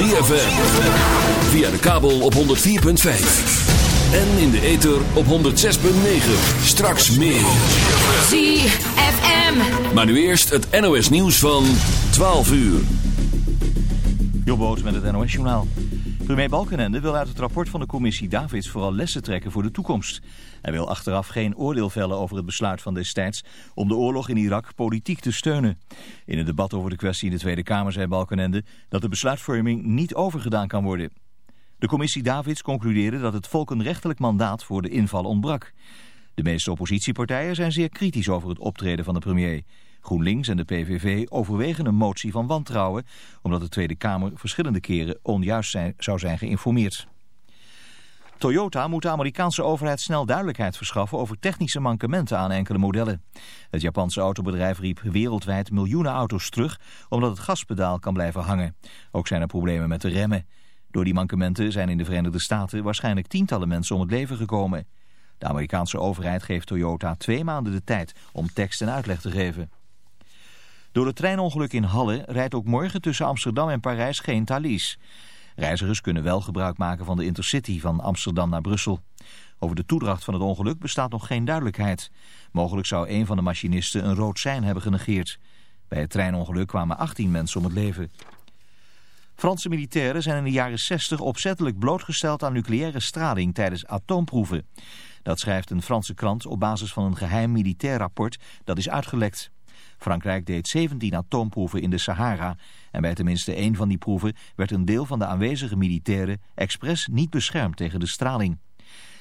ZFM. Via de kabel op 104.5. En in de ether op 106.9. Straks meer. ZFM. Maar nu eerst het NOS nieuws van 12 uur. Jobboot met het NOS Journaal. Premier Balkenende wil uit het rapport van de commissie Davids vooral lessen trekken voor de toekomst. Hij wil achteraf geen oordeel vellen over het besluit van destijds om de oorlog in Irak politiek te steunen. In het debat over de kwestie in de Tweede Kamer zei Balkenende dat de besluitvorming niet overgedaan kan worden. De commissie Davids concludeerde dat het volk een rechtelijk mandaat voor de inval ontbrak. De meeste oppositiepartijen zijn zeer kritisch over het optreden van de premier. GroenLinks en de PVV overwegen een motie van wantrouwen... omdat de Tweede Kamer verschillende keren onjuist zou zijn geïnformeerd. Toyota moet de Amerikaanse overheid snel duidelijkheid verschaffen over technische mankementen aan enkele modellen. Het Japanse autobedrijf riep wereldwijd miljoenen auto's terug omdat het gaspedaal kan blijven hangen. Ook zijn er problemen met de remmen. Door die mankementen zijn in de Verenigde Staten waarschijnlijk tientallen mensen om het leven gekomen. De Amerikaanse overheid geeft Toyota twee maanden de tijd om tekst en uitleg te geven. Door het treinongeluk in Halle rijdt ook morgen tussen Amsterdam en Parijs geen Thalys. Reizigers kunnen wel gebruik maken van de Intercity van Amsterdam naar Brussel. Over de toedracht van het ongeluk bestaat nog geen duidelijkheid. Mogelijk zou een van de machinisten een rood sein hebben genegeerd. Bij het treinongeluk kwamen 18 mensen om het leven. Franse militairen zijn in de jaren 60 opzettelijk blootgesteld aan nucleaire straling tijdens atoomproeven. Dat schrijft een Franse krant op basis van een geheim militair rapport dat is uitgelekt. Frankrijk deed 17 atoomproeven in de Sahara en bij tenminste één van die proeven werd een deel van de aanwezige militairen expres niet beschermd tegen de straling.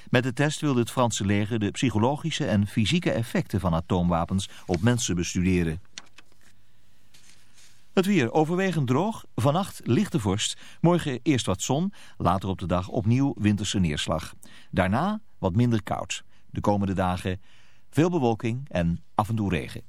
Met de test wilde het Franse leger de psychologische en fysieke effecten van atoomwapens op mensen bestuderen. Het weer overwegend droog, vannacht lichte vorst, morgen eerst wat zon, later op de dag opnieuw winterse neerslag. Daarna wat minder koud. De komende dagen veel bewolking en af en toe regen.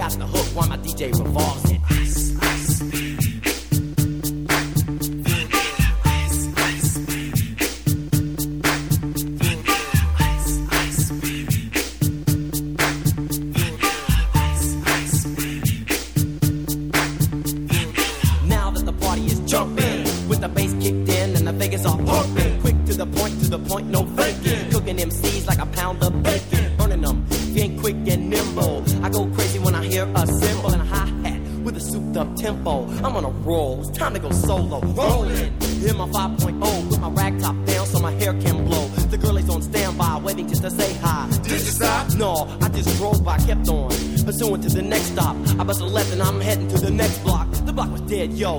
got the hook while my DJ revolves.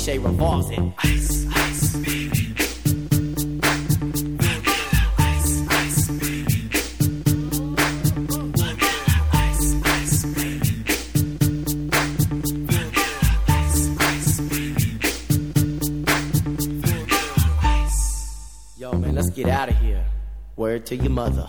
cliche revolves it. Yo, man, let's get out of here. Word to your mother.